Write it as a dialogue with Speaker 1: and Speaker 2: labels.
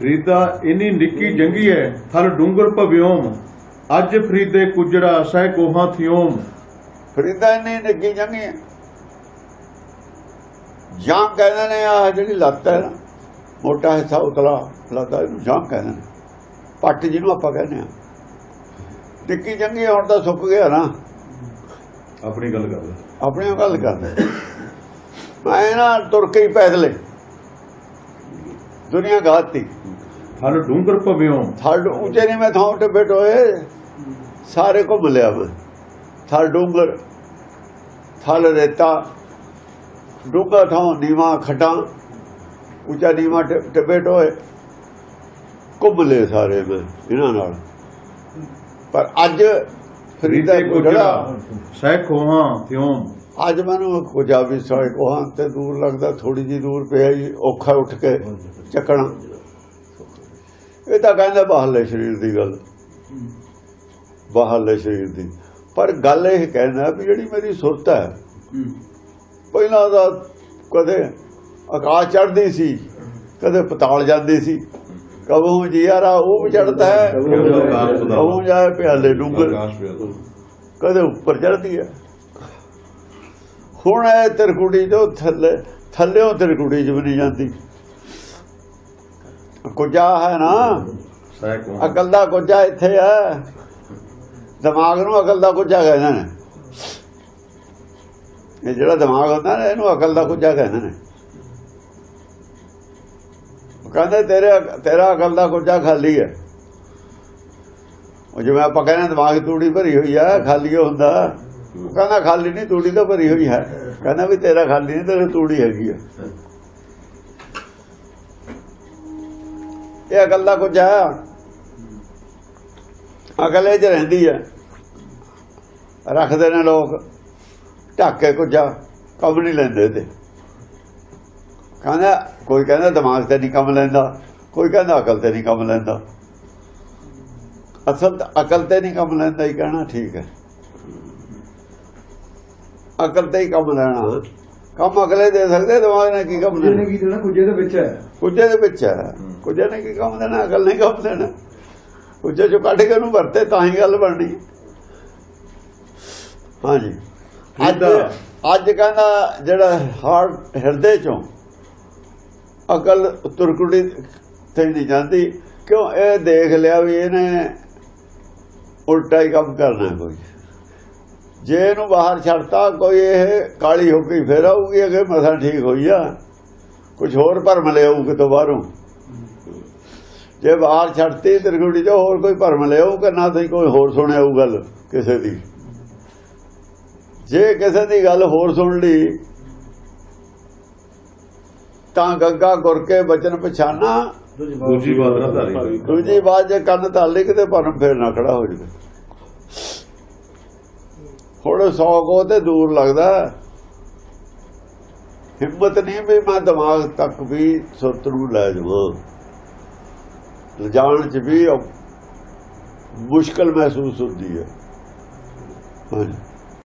Speaker 1: ਫਰੀਦਾ ਇਨੀ ਨਿੱਕੀ ਜੰਗੀ ਹੈ ਥਲ ਡੂੰਗਰ ਭਵਿਓਮ। ਅੱਜ ਫਰੀਦੇ ਕੁਜੜਾ ਸਹਿ ਕੋਹਾਂ ਥਿਓਮ।
Speaker 2: ਫਰੀਦਾ ਨੇ ਨਿੱਕੀ ਜੰਗੀ ਹੈ ਜਾਂ ਕਹਿੰਦੇ ਨੇ ਆ ਜਿਹੜੀ ਲੱਤ ਹੈ ਨਾ ਮੋਟਾ ਹਿੱਸਾ ਉਤਲਾ ਲੱਤ ਇਹਨੂੰ ਜਾਂ ਕਹਿੰਦੇ ਨੇ ਪੱਟ ਜਿਹਨੂੰ ਆਪਾਂ ਕਹਿੰਦੇ ਆ। ਨਿੱਕੀ ਜੰਗੀ ਹੁਣ ਤਾਂ ਸੁੱਕ ਗਿਆ ਨਾ।
Speaker 1: ਆਪਣੀ ਗੱਲ ਕਰ
Speaker 2: ਆਪਣੀ ਗੱਲ ਕਰਦੇ ਮੈਂ ਨਾ ਤੁਰ ਕੇ ਹੀ ਪੈਦਲੇ ਦੁਨੀਆ ਗਾਤੀ
Speaker 1: ਥਲ ਡੂੰਗਰ ਭਵਿਓਮ
Speaker 2: ਥੜ ਉੱਚੇ ਨਹੀਂ ਮੈਂ ਥਾਂ ਟੱਬੇ ਟੋਏ ਸਾਰੇ ਕੋ ਮਿਲਿਆ ਮੈਂ ਥਲ ਡੂੰਗਰ ਥਲ ਰੇਤਾ। ਡੂੰਗਾ ਥਾਂ ਨੀਵਾ ਖਟਾਂ ਉੱਚਾ ਨੀਵਾ ਟੱਬੇ ਟੋਏ ਲਏ ਸਾਰੇ ਮੈਂ ਇਹਨਾਂ ਨਾਲ। ਪਰ ਅੱਜ ਫਰੀਦਾ ਕੁਜੜਾ
Speaker 1: ਸਹਿ ਕੋਹਾਂ ਥਿਓਮ
Speaker 2: ਅੱਜ ਮੈਨੂੰ ਕੁਝਾ ਵੀ ਸੋਏ ਕੋਹਾਂ ਤੇ ਦੂਰ ਲੱਗਦਾ ਥੋੜੀ ਜੀ ਦੂਰ ਪਿਆ ਜੀ ਔਖਾ ਉੱਠ ਕੇ ਚੱਕਣਾ। ਇਹ ਤਾਂ ਕਹਿੰਦਾ ਬਾਹਰਲੇ ਸਰੀਰ ਦੀ ਗੱਲ। ਬਾਹਰਲੇ ਸਰੀਰ ਦੀ। ਪਰ ਗੱਲ ਇਹ ਕਹਿੰਦਾ ਵੀ ਜਿਹੜੀ ਮੇਰੀ ਸੁਰਤ ਹੈ ਪਹਿਲਾਂ ਦਾ ਕਦੇ ਆਕਾਸ਼ ਚੜ੍ਹਦੀ ਸੀ ਕਦੇ ਪਤਾਲ ਜਾਂਦੀ ਸੀ। ਕਬਹੂ ਜੀਆਰਾ ਉਹ ਵੀ ਚੜਦਾ ਹੈ ਕਬਹੂ ਜਾਏ ਪਿਆਲੇ ਡੂੰਗਰ। ਕਦੇ ਉੱਪਰ ਚੜਦੀ ਹੈ। ਹੁਣ ਇਹ ਤਿਰਕੁੜੀ ਤੋਂ ਥੱਲੇ, ਥੱਲੇੋਂ ਤਿਰਕੁੜੀ ਚ ਵੀ ਨਹੀਂ ਜਾਂਦੀ। ਕੁਝਾ ਹੈ ਨਾ? ਅਕਲ ਦਾ ਕੁਝਾ ਇੱਥੇ ਹੈ। ਦਿਮਾਗ ਨੂੰ ਅਕਲ ਦਾ ਕੁਝਾ ਕਹਿੰਦੇ ਨੇ। ਇਹ ਜਿਹੜਾ ਦਿਮਾਗ ਹੁੰਦਾ ਨਾ, ਇਹਨੂੰ ਅਕਲ ਦਾ ਕੁਝਾ ਕਹਿੰਦੇ ਨੇ। ਕਹਿੰਦੇ, ਤੇਰੇ ਤੇਰਾ ਅਕਲ ਦਾ ਕੁਝਾ ਖਾਲੀ ਹੈ। ਉਹ ਜਿਵੇਂ ਆਪਾਂ ਕਹਿੰਦੇ ਦਿਮਾਗ ਤੂੜੀ ਭਰੀ ਹੋਈ ਹੈ, ਖਾਲੀ ਉਹ ਹੁੰਦਾ। ਕਹਿੰਦਾ ਖਾਲੀ ਨਹੀਂ, ਤੂੜੀ ਤਾਂ ਭਰੀ ਹੋਈ ਹੈ। ਕਹਿੰਦਾ ਵੀ ਤੇਰਾ ਖਾਲੀ ਨਹੀਂ, ਤੇਰੇ ਤੂੜੀ ਹੈਗੀ ਹੈ ਇਹ ਅਕਲ ਦਾ ਕੁਝ ਹੈ। ਅਕਲ ਇਹ ਚ ਰਹਿੰਦੀ ਹੈ। ਰੱਖਦੇ ਨੇ ਲੋਕ। ਢੱਕ ਕੇ ਕੁਝਾ ਕੰਮ ਨਹੀਂ ਲੈਂਦੇ ਤੇ ਕਹਿੰਦਾ, ਕੋਈ ਕਹਿੰਦਾ ਦਿਮਾਗ ਤੇ ਨਹੀਂ ਕੰਮ ਲੈਂਦਾ, ਕੋਈ ਕਹਿੰਦਾ ਅਕਲ ਤੇ ਨਹੀਂ ਕੰਮ ਲੈਂਦਾ। ਅਸਲ ਅਕਲ ਤੇ ਨਹੀਂ ਕੰਮ ਲੈਂਦਾ ਹੀ ਕਹਿਣਾ ਠੀਕ ਹੈ। ਅਕਲ ਤੇ ਹੀ ਕੰਮ ਲੈਣਾ। ਕੰਮ ਅਗਲੇ ਦੇ ਸਕਦੇ ਦਿਮਾਗ ਨੇ ਕੀ ਕੰਮ
Speaker 3: ਜਿਹਨੇ
Speaker 2: ਲੈਣਾ?
Speaker 3: ਕੀ ਦੇਣਾ ਕੁਝੇ ਦੇ ਵਿੱਚ ਹੈ।
Speaker 2: ਕੁਝੇ ਦੇ ਵਿੱਚ ਹੈ। ਕੁਝੇ ਨੇ ਕੀ ਕੰਮ ਦੇਣਾ ਅਕਲ ਨੇ ਕੰਮ ਦੇਣਾ। ਕੁਝੇ ਚੋਂ ਕੱਢ ਕੇ ਉਹਨੂੰ ਵਰਤੇ ਤਾਂ ਹੀ ਗੱਲ ਬਣਨੀ ਹਾਂਜੀ। ਅੱਜ ਅੱਜ ਕਹਿੰਦਾ ਜਿਹੜਾ ਹਾਰਟ ਹਿਰਦੇ ਚੋਂ ਅਕਲ ਤੁਰਕੁੜੀ ਤੇ ਨਹੀਂ ਜਾਂਦੀ। ਕਿਉਂ? ਇਹ ਦੇਖ ਲਿਆ ਵੀ ਇਹਨੇ ਉਲਟਾ ਹੀ ਕੰਮ ਕਰਨਾ ਕੋਈ। ਜੇ ਇਹਨੂੰ ਬਾਹਰ ਛੱਡਤਾ ਕੋਈ ਇਹ ਕਾਲੀ ਹੋ ਗਈ ਫੇਰ ਆਊਗੀ ਅਗੇ ਮਸਾਂ ਠੀਕ ਹੋਈ ਆ। ਕੁਝ ਹੋਰ ਭਰਮ ਲਿਆਊ ਕਿਤੋਂ ਬਾਹਰੋਂ। ਜੇ ਬਾਹਰ ਛੱਡਤੀ ਤਿਰਗੁੜੀ ਚ ਹੋਰ ਕੋਈ ਭਰਮ ਲਿਆਊ ਕਿ ਨਾ ਤੁਸੀਂ ਕੋਈ ਹੋਰ ਸੁਣਿਆ ਉਹ ਗੱਲ ਕਿਸੇ ਦੀ? ਜੇ ਕਿਸੇ ਦੀ ਗੱਲ ਹੋਰ ਸੁਣ ਲਈ ਤਾਂ ਗੰਗਾ ਗੁਰ ਕੇ ਬਚਨ ਪਛਾਨਾ
Speaker 1: ਦੂਜੀ ਬਾਤ ਨਾ ਧਾਰੀ
Speaker 2: ਦੂਜੀ ਬਾਤ ਜੇ ਕੰਨ ਧਾਲੀ ਕਿਤੇ ਭਰਮ ਫੇਰ ਨਾ ਖੜਾ ਹੋ ਜਾਵੇ। ਹੁਣ ਸੌ ਕੋ ਤੇ ਦੂਰ ਲੱਗਦਾ। ਹਿੰਮਤ ਨਹੀਂ ਵੀ ਮੈਂ ਦਿਮਾਗ ਤੱਕ ਵੀ ਸੁਰਤ ਨੂੰ ਲੈ ਜਾਵਾਂ। ਲਿਜਾਣ ਚ ਵੀ ਮੁਸ਼ਕਲ ਮਹਿਸੂਸ ਹੁੰਦੀ ਹੈ।